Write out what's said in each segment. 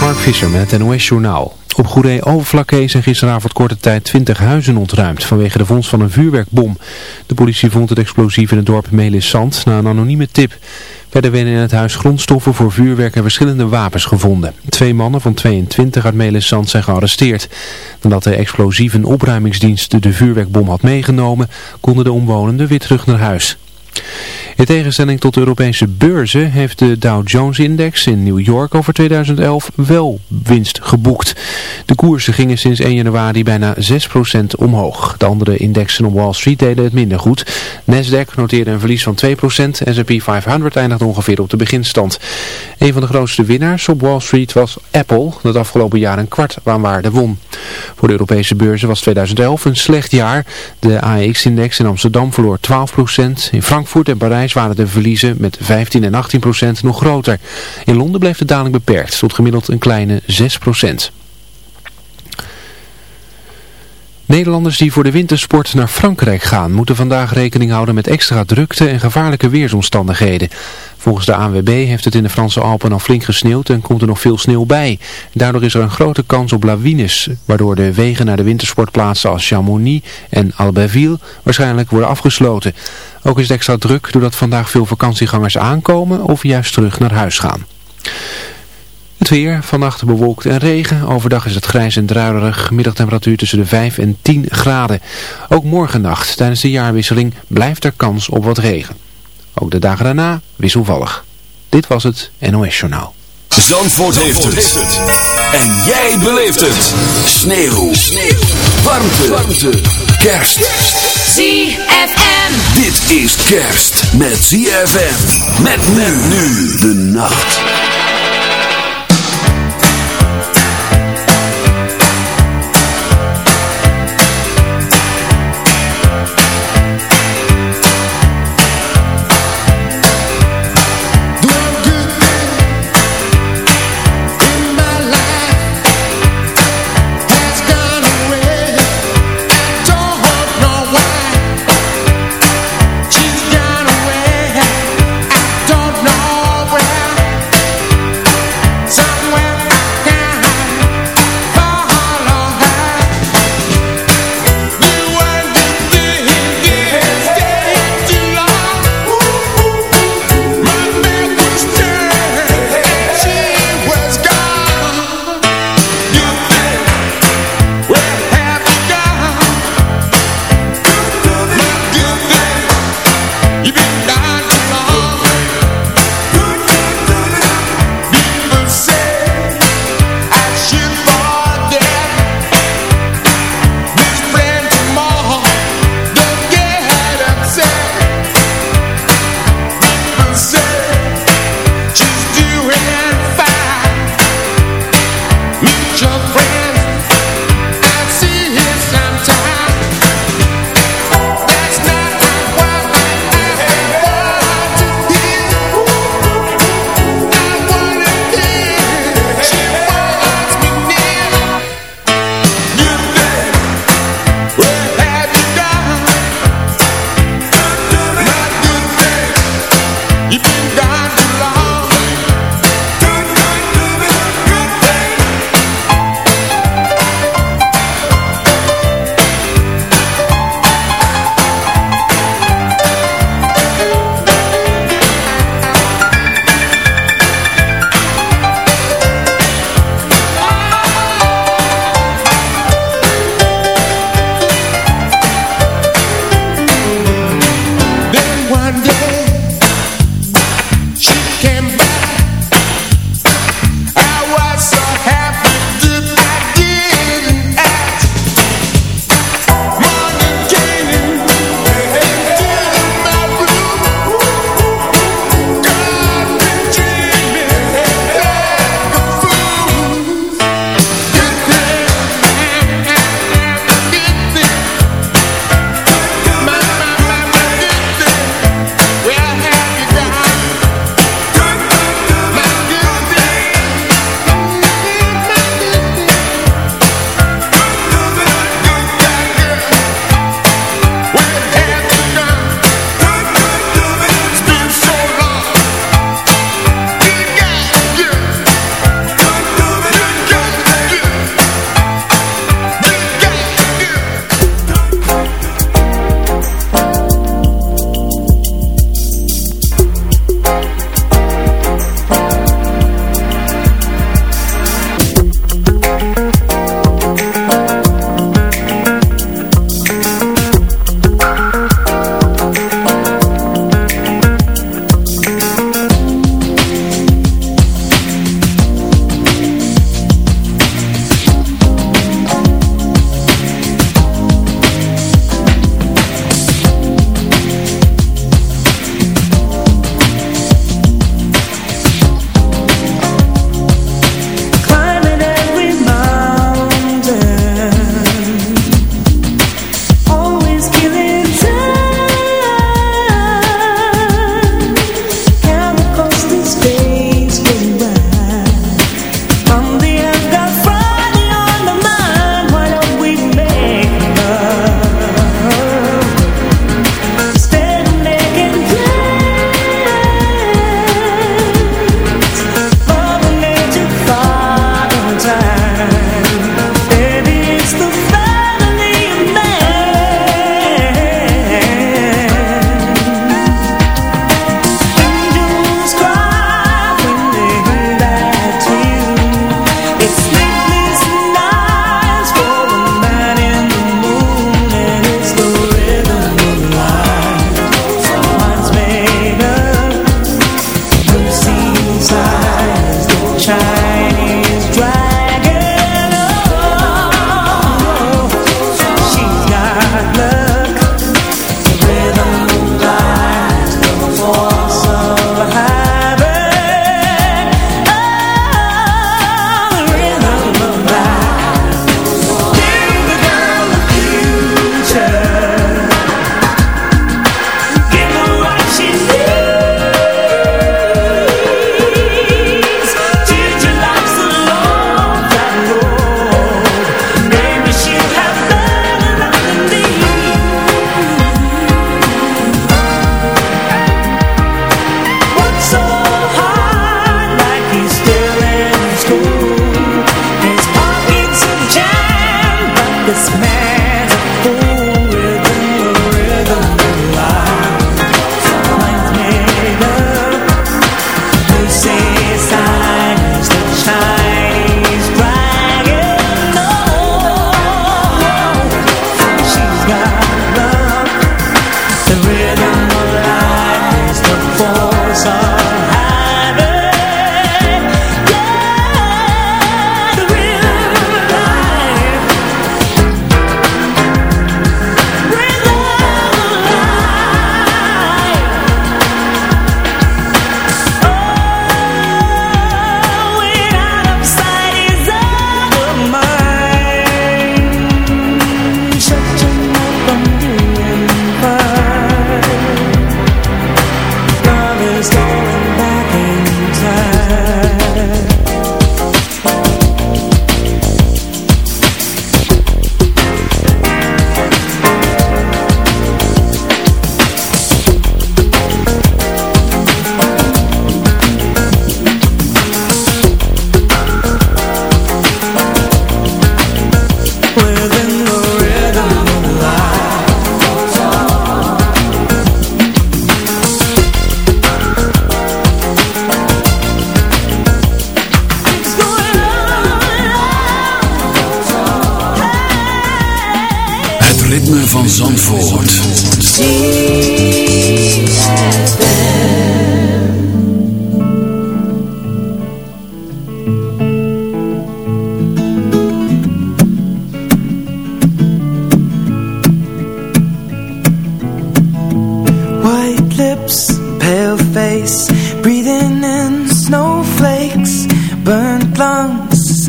Mark Visser met het NOS Journaal. Op Goeree Overflakkee zijn gisteravond korte tijd 20 huizen ontruimd vanwege de vondst van een vuurwerkbom. De politie vond het explosief in het dorp Melissant na een anonieme tip. Verder werden in het huis grondstoffen voor vuurwerk en verschillende wapens gevonden. Twee mannen van 22 uit Melissant zijn gearresteerd. Nadat de explosieve opruimingsdienst de vuurwerkbom had meegenomen, konden de omwonenden weer terug naar huis. In tegenstelling tot de Europese beurzen heeft de Dow Jones-index in New York over 2011 wel winst geboekt. De koersen gingen sinds 1 januari bijna 6% omhoog. De andere indexen op Wall Street deden het minder goed. Nasdaq noteerde een verlies van 2%, S&P 500 eindigde ongeveer op de beginstand. Een van de grootste winnaars op Wall Street was Apple, dat afgelopen jaar een kwart aan waarde won. Voor de Europese beurzen was 2011 een slecht jaar. De AEX-index in Amsterdam verloor 12%, in Frankfurt en Parijs waren de verliezen met 15 en 18 procent nog groter. In Londen bleef de daling beperkt tot gemiddeld een kleine 6 procent. Nederlanders die voor de wintersport naar Frankrijk gaan moeten vandaag rekening houden met extra drukte en gevaarlijke weersomstandigheden. Volgens de ANWB heeft het in de Franse Alpen al flink gesneeuwd en komt er nog veel sneeuw bij. Daardoor is er een grote kans op lawines, waardoor de wegen naar de wintersportplaatsen als Chamonix en Albertville waarschijnlijk worden afgesloten. Ook is het extra druk doordat vandaag veel vakantiegangers aankomen of juist terug naar huis gaan. Het weer, vannacht bewolkt en regen. Overdag is het grijs en druilerig. Middagtemperatuur tussen de 5 en 10 graden. Ook morgennacht tijdens de jaarwisseling blijft er kans op wat regen. Ook de dagen daarna wisselvallig. Dit was het NOS Journaal. Zandvoort, heeft, het. En jij beleeft het. Sneeuw. Sneeuw. Warmte. Warmte. Kerst. ZFM. Dit is kerst met ZFM. Met men nu de nacht.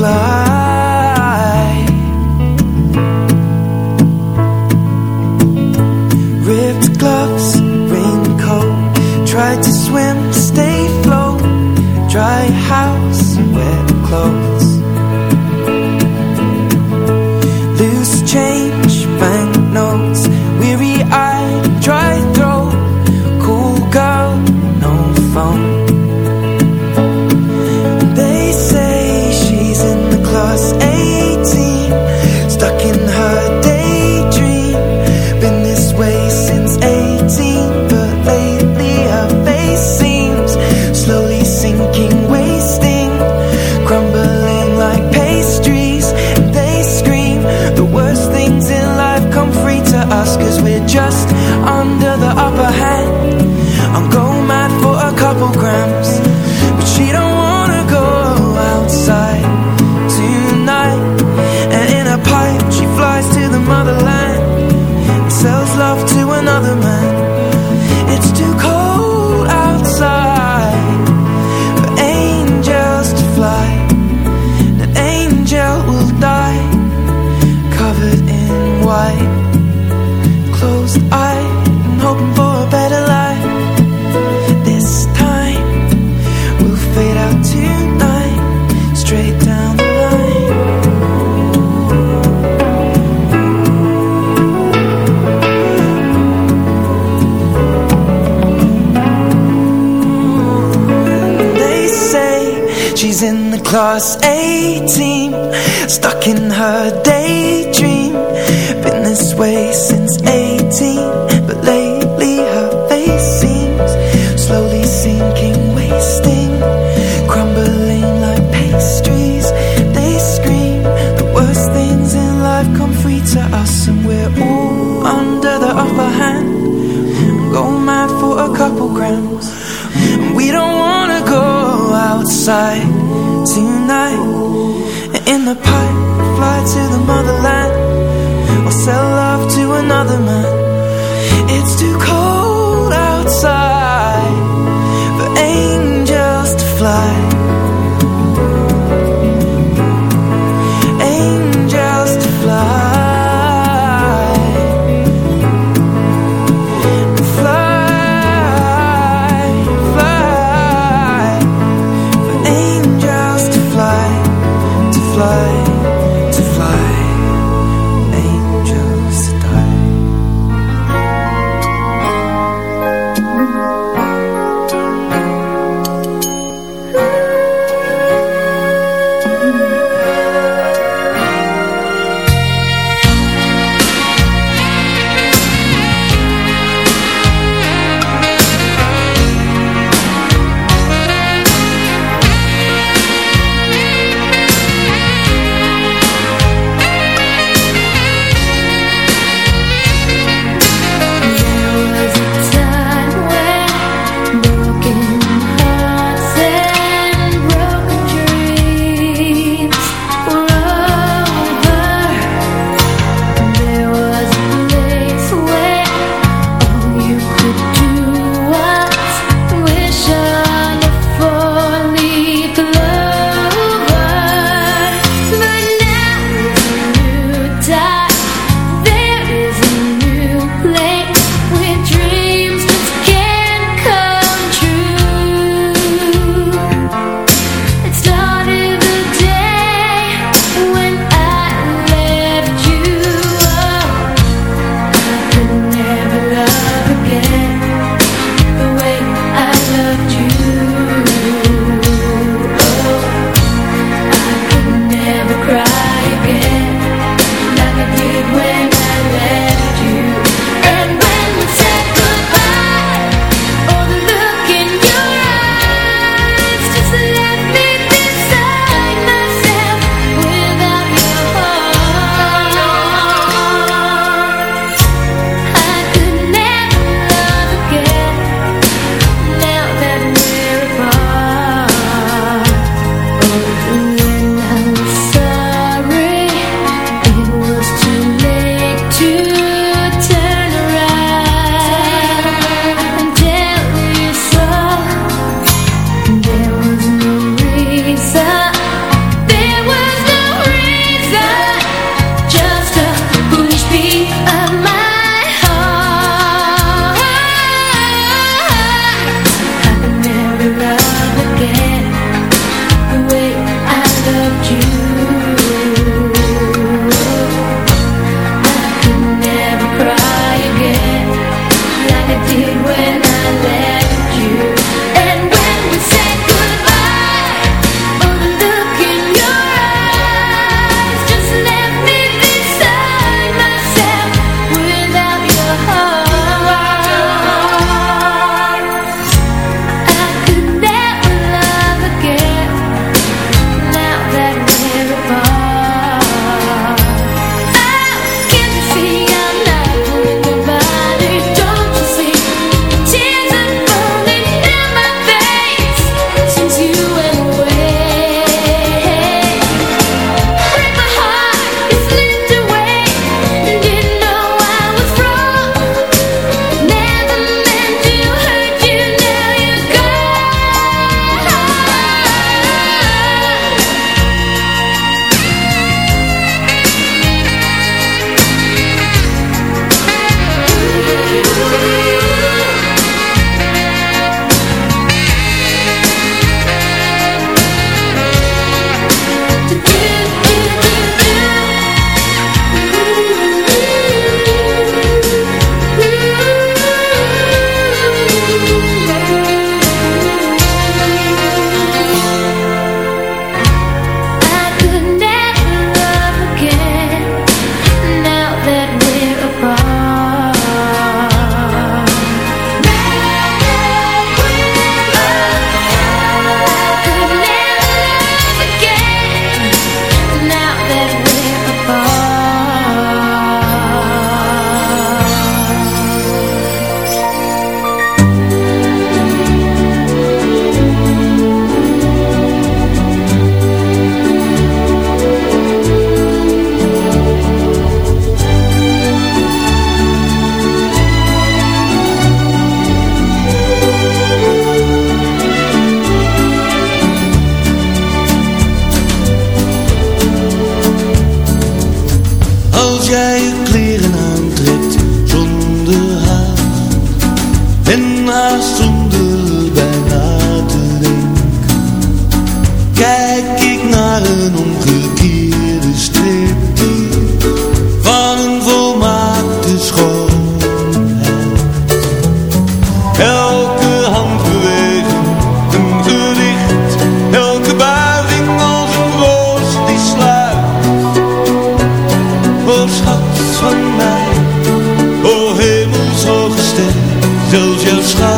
fly. Ripped gloves, raincoat, tried to swim stay float. Dry house, wet clothes.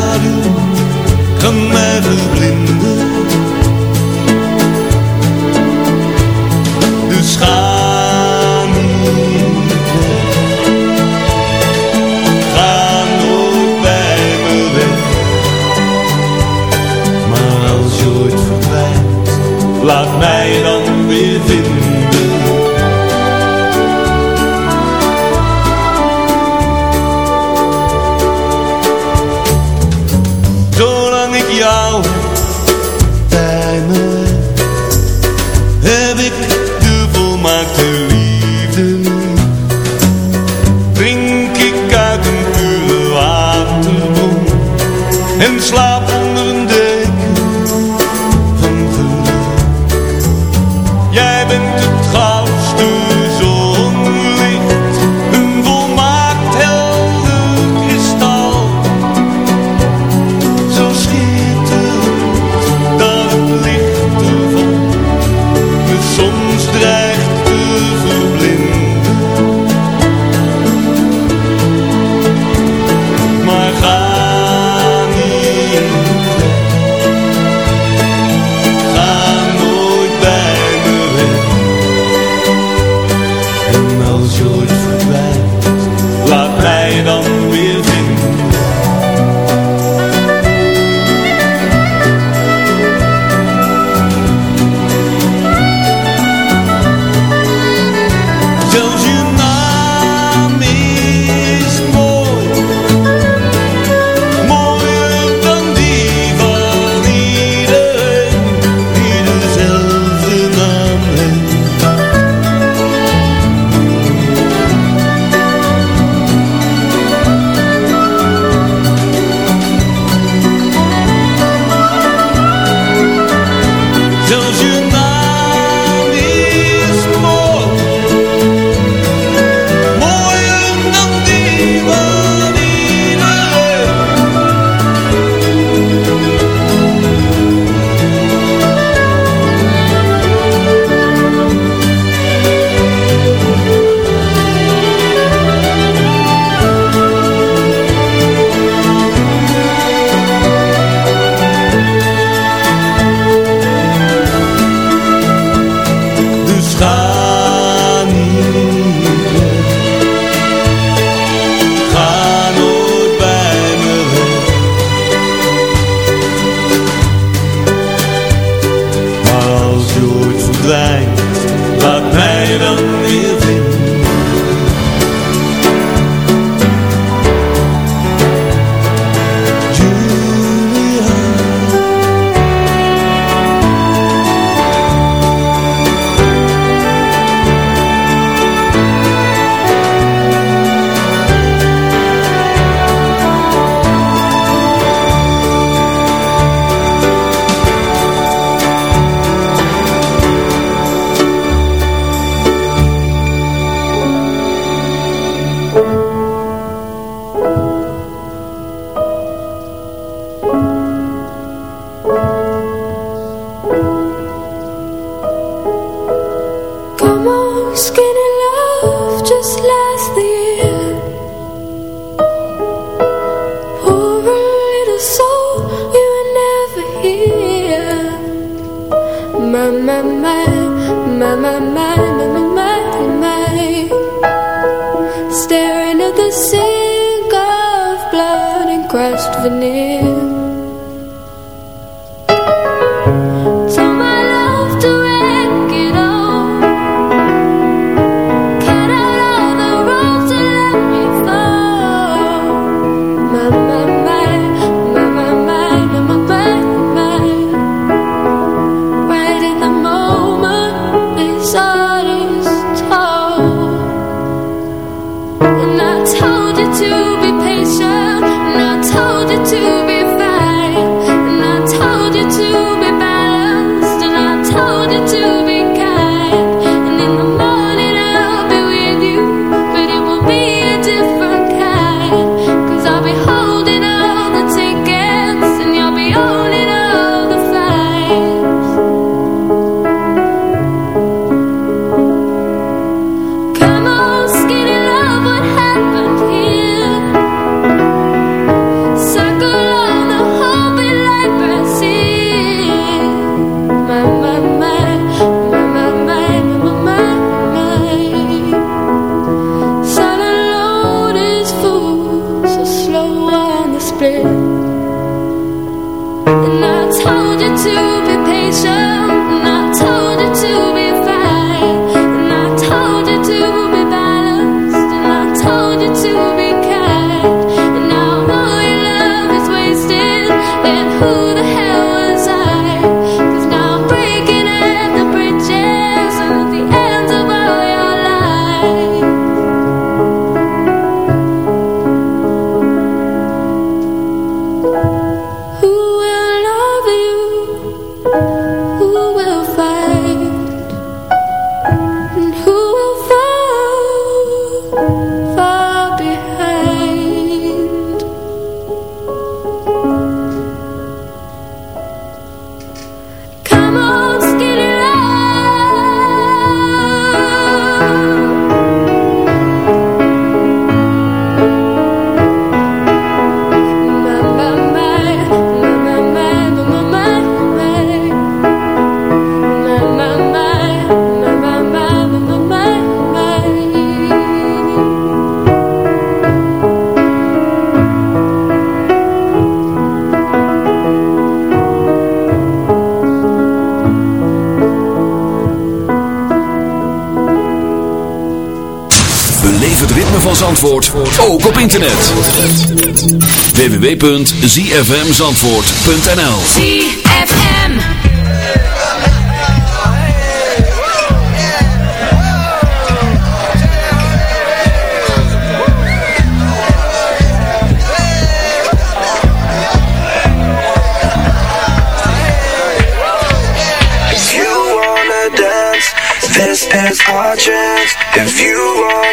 Schaduw kan mij verblinden. Dus ga loving it. Ook op internet. www.zfmzandvoort.nl ZFM If you wanna dance, this is our chance. If you wanna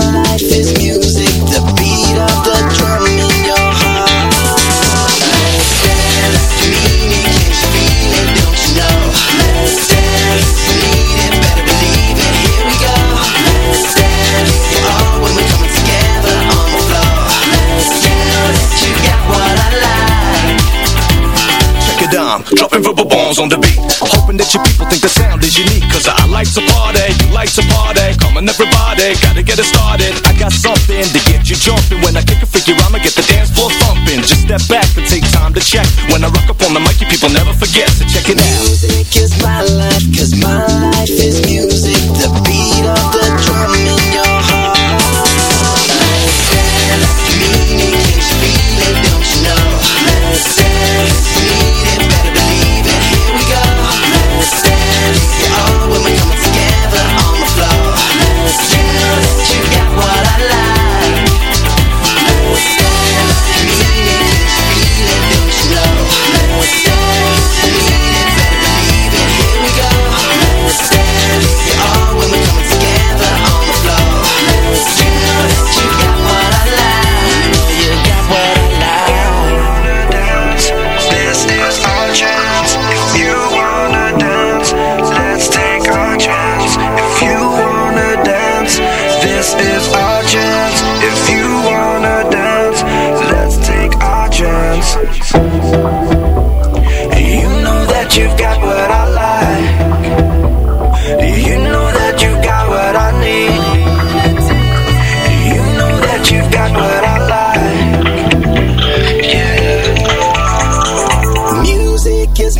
get it started. I got something to get you jumping. When I kick a figure, I'ma get the dance floor thumping. Just step back and take time to check. When I rock up on the mic, you people never forget. So check it out. Music is my life, cause my life is music.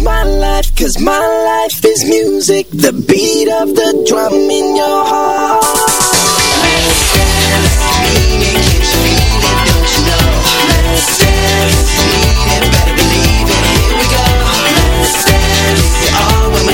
my life, cause my life is music, the beat of the drum in your heart. Let's dance, meaning, can you feel it, don't you know? Let's dance, need it, better believe it, here we go. Let's dance, you're all when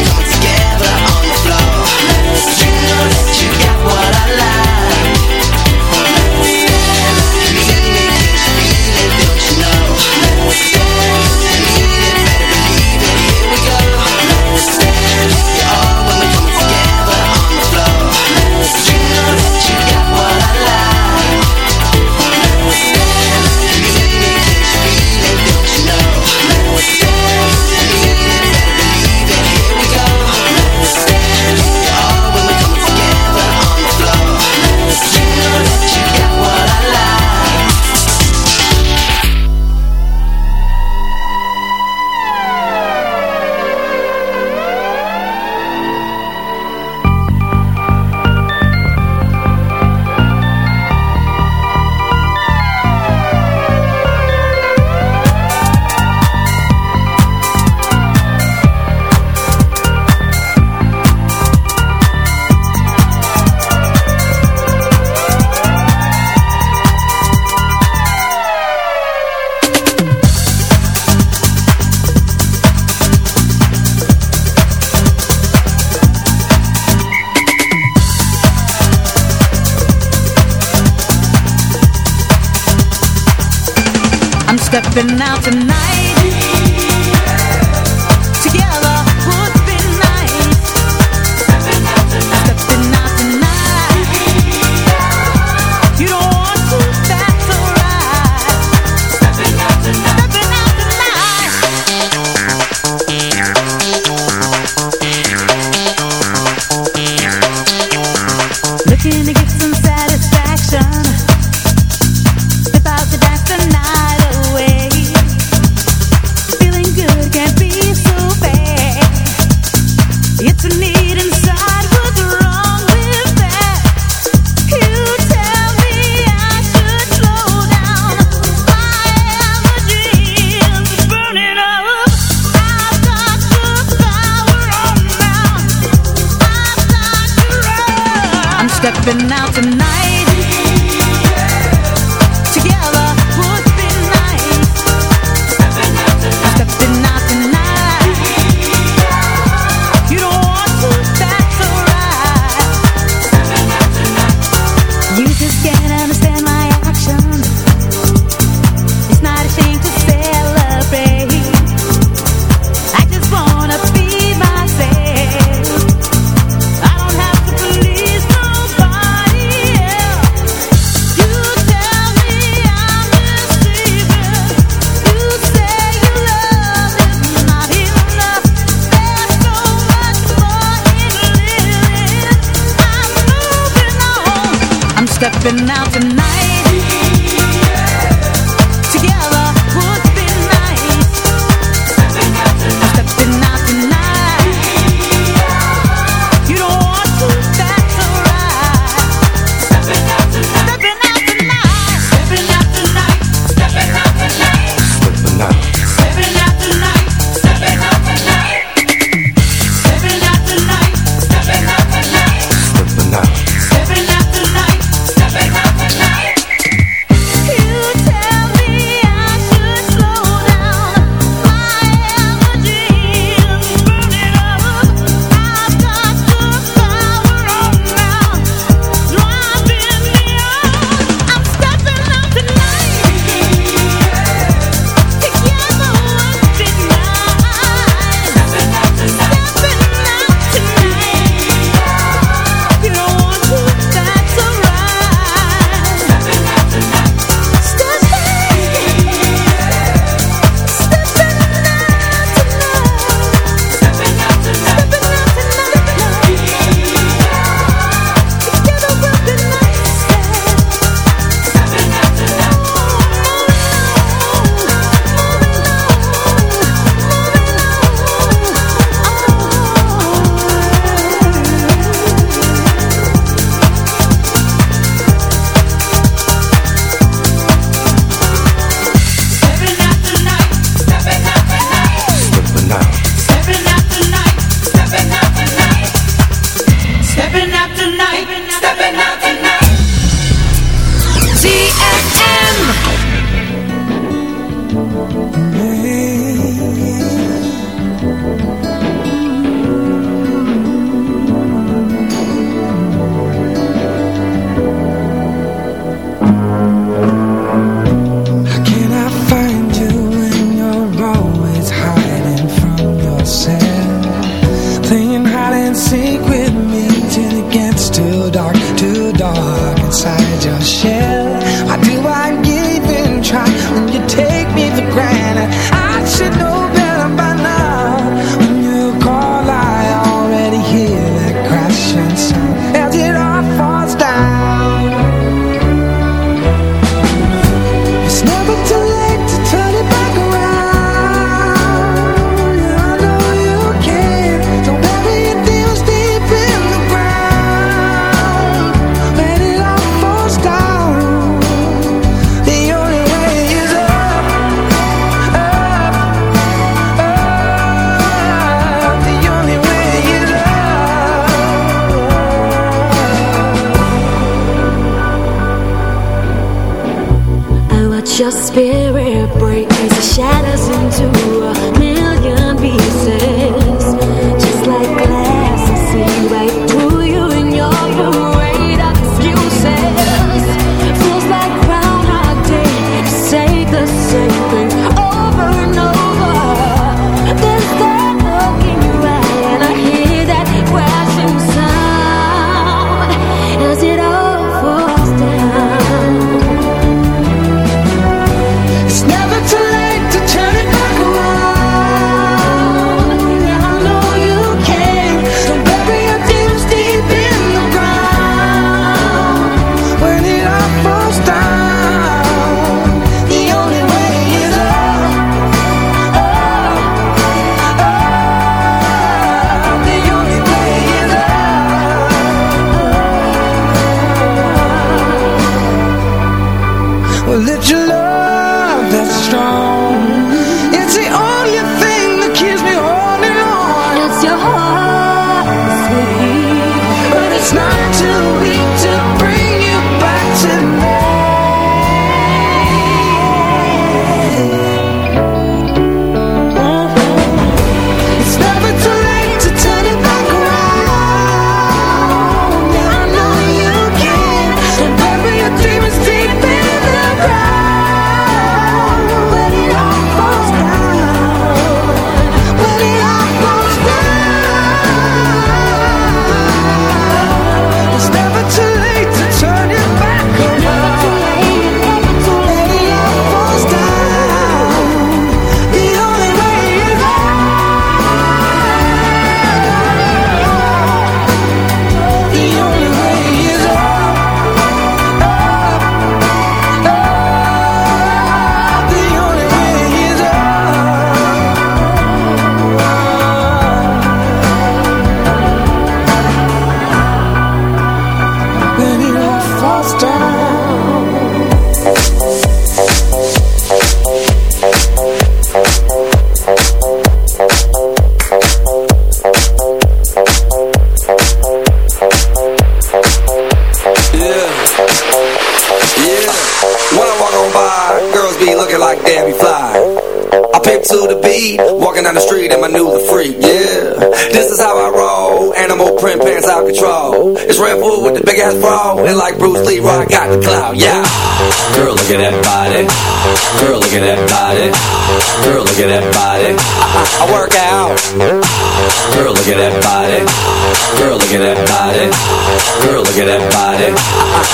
和你在郊闲。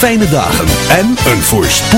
Fijne dagen en een voorspoed.